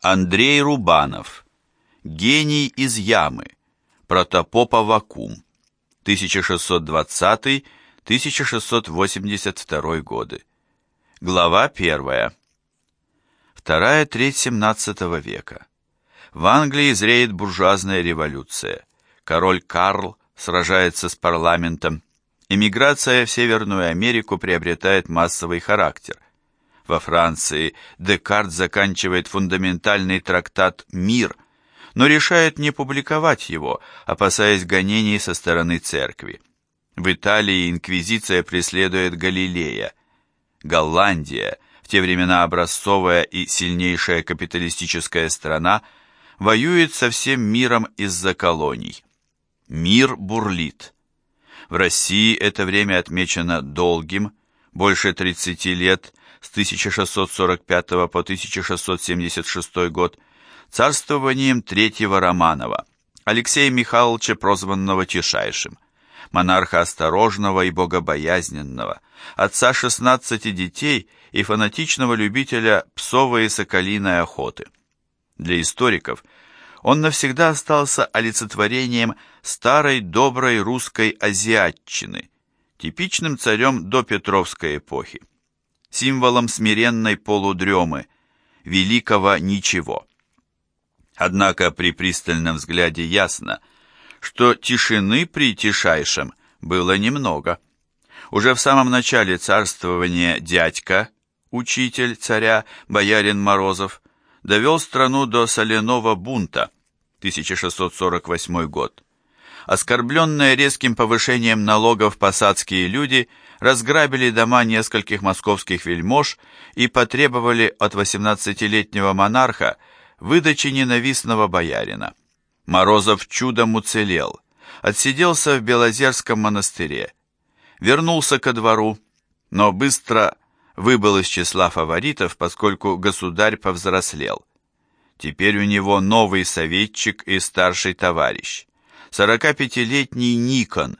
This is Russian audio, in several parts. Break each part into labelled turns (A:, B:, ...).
A: Андрей Рубанов. Гений из ямы. Протопопа вакуум. 1620-1682 годы. Глава 1. Вторая треть 17 века. В Англии зреет буржуазная революция. Король Карл сражается с парламентом. Эмиграция в Северную Америку приобретает массовый характер. Во Франции Декарт заканчивает фундаментальный трактат «Мир», но решает не публиковать его, опасаясь гонений со стороны церкви. В Италии инквизиция преследует Галилея. Голландия, в те времена образцовая и сильнейшая капиталистическая страна, воюет со всем миром из-за колоний. Мир бурлит. В России это время отмечено долгим, больше 30 лет, с 1645 по 1676 год, царствованием третьего Романова, Алексея Михайловича, прозванного Тишайшим, монарха осторожного и богобоязненного, отца 16 детей и фанатичного любителя псовой и соколиной охоты. Для историков он навсегда остался олицетворением старой доброй русской азиатчины, типичным царем до Петровской эпохи символом смиренной полудремы, великого ничего. Однако при пристальном взгляде ясно, что тишины при тишайшем было немного. Уже в самом начале царствования дядька, учитель царя, боярин Морозов, довел страну до соляного бунта, 1648 год. Оскорбленные резким повышением налогов посадские люди – разграбили дома нескольких московских вельмож и потребовали от 18-летнего монарха выдачи ненавистного боярина. Морозов чудом уцелел, отсиделся в Белозерском монастыре, вернулся ко двору, но быстро выбыл из числа фаворитов, поскольку государь повзрослел. Теперь у него новый советчик и старший товарищ, 45-летний Никон,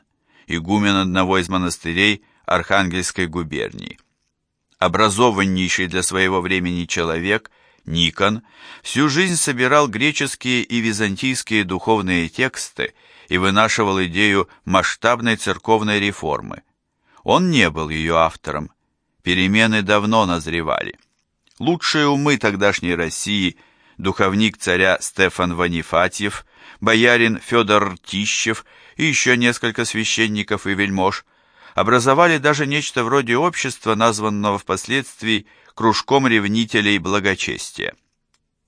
A: игумен одного из монастырей Архангельской губернии. Образованнейший для своего времени человек, Никон, всю жизнь собирал греческие и византийские духовные тексты и вынашивал идею масштабной церковной реформы. Он не был ее автором. Перемены давно назревали. Лучшие умы тогдашней России, духовник царя Стефан Ванифатьев, боярин Федор Ртищев и еще несколько священников и вельмож – образовали даже нечто вроде общества, названного впоследствии кружком ревнителей благочестия.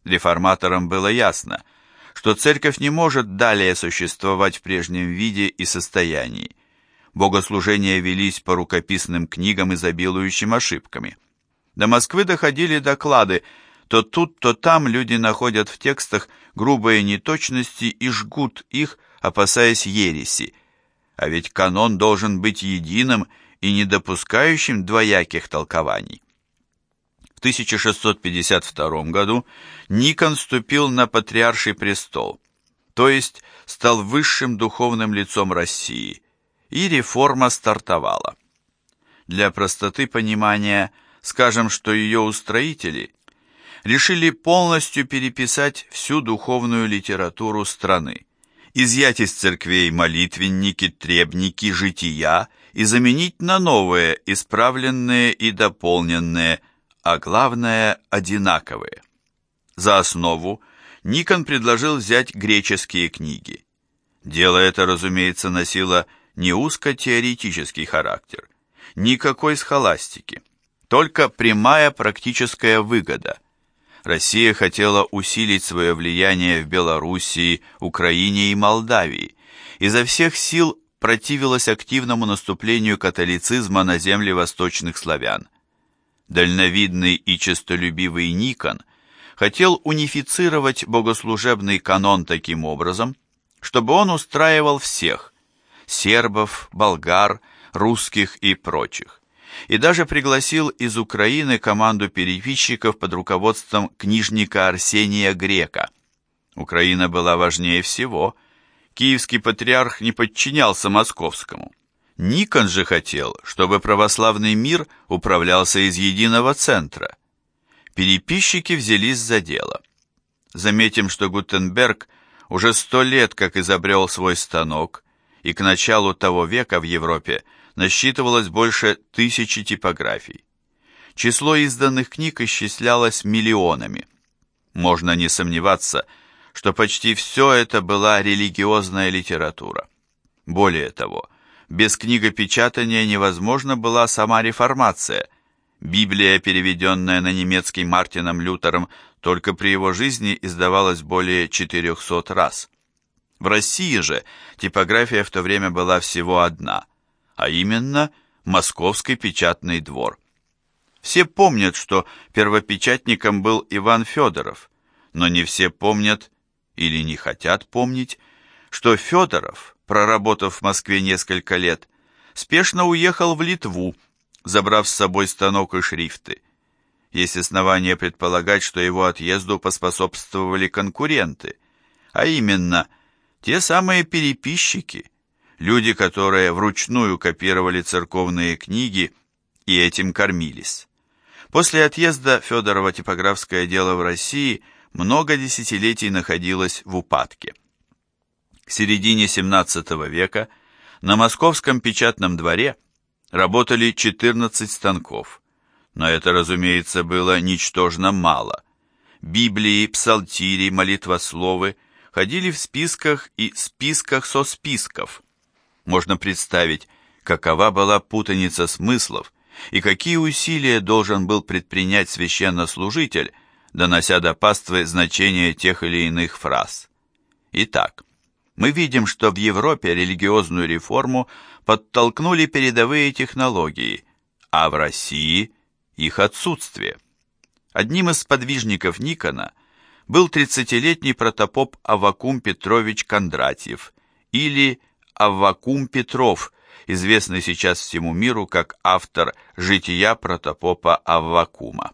A: Реформаторам было ясно, что церковь не может далее существовать в прежнем виде и состоянии. Богослужения велись по рукописным книгам, изобилующим ошибками. До Москвы доходили доклады, то тут, то там люди находят в текстах грубые неточности и жгут их, опасаясь ереси, а ведь канон должен быть единым и не допускающим двояких толкований. В 1652 году Никон вступил на патриарший престол, то есть стал высшим духовным лицом России, и реформа стартовала. Для простоты понимания скажем, что ее устроители решили полностью переписать всю духовную литературу страны изъять из церквей молитвенники, требники, жития и заменить на новые, исправленные и дополненные, а главное, одинаковые. За основу Никон предложил взять греческие книги. Дело это, разумеется, носило не узко-теоретический характер, никакой схоластики, только прямая практическая выгода – Россия хотела усилить свое влияние в Белоруссии, Украине и Молдавии, изо всех сил противилась активному наступлению католицизма на земли восточных славян. Дальновидный и честолюбивый Никон хотел унифицировать богослужебный канон таким образом, чтобы он устраивал всех – сербов, болгар, русских и прочих и даже пригласил из Украины команду переписчиков под руководством книжника Арсения Грека. Украина была важнее всего. Киевский патриарх не подчинялся московскому. Никон же хотел, чтобы православный мир управлялся из единого центра. Переписчики взялись за дело. Заметим, что Гутенберг уже сто лет как изобрел свой станок, и к началу того века в Европе насчитывалось больше тысячи типографий. Число изданных книг исчислялось миллионами. Можно не сомневаться, что почти все это была религиозная литература. Более того, без книгопечатания невозможна была сама реформация. Библия, переведенная на немецкий Мартином Лютером, только при его жизни издавалась более 400 раз. В России же типография в то время была всего одна, а именно Московский печатный двор. Все помнят, что первопечатником был Иван Федоров, но не все помнят или не хотят помнить, что Федоров, проработав в Москве несколько лет, спешно уехал в Литву, забрав с собой станок и шрифты. Есть основания предполагать, что его отъезду поспособствовали конкуренты, а именно те самые переписчики, люди, которые вручную копировали церковные книги и этим кормились. После отъезда Федорова типографское дело в России много десятилетий находилось в упадке. К середине XVII века на московском печатном дворе работали 14 станков, но это, разумеется, было ничтожно мало. Библии, псалтири, молитвословы ходили в списках и списках со списков. Можно представить, какова была путаница смыслов, и какие усилия должен был предпринять священнослужитель, донося до паствы значение тех или иных фраз. Итак, мы видим, что в Европе религиозную реформу подтолкнули передовые технологии, а в России их отсутствие. Одним из подвижников Никона был 30-летний протопоп Аввакум Петрович Кондратьев или Аввакум Петров – известный сейчас всему миру как автор «Жития протопопа Аввакума».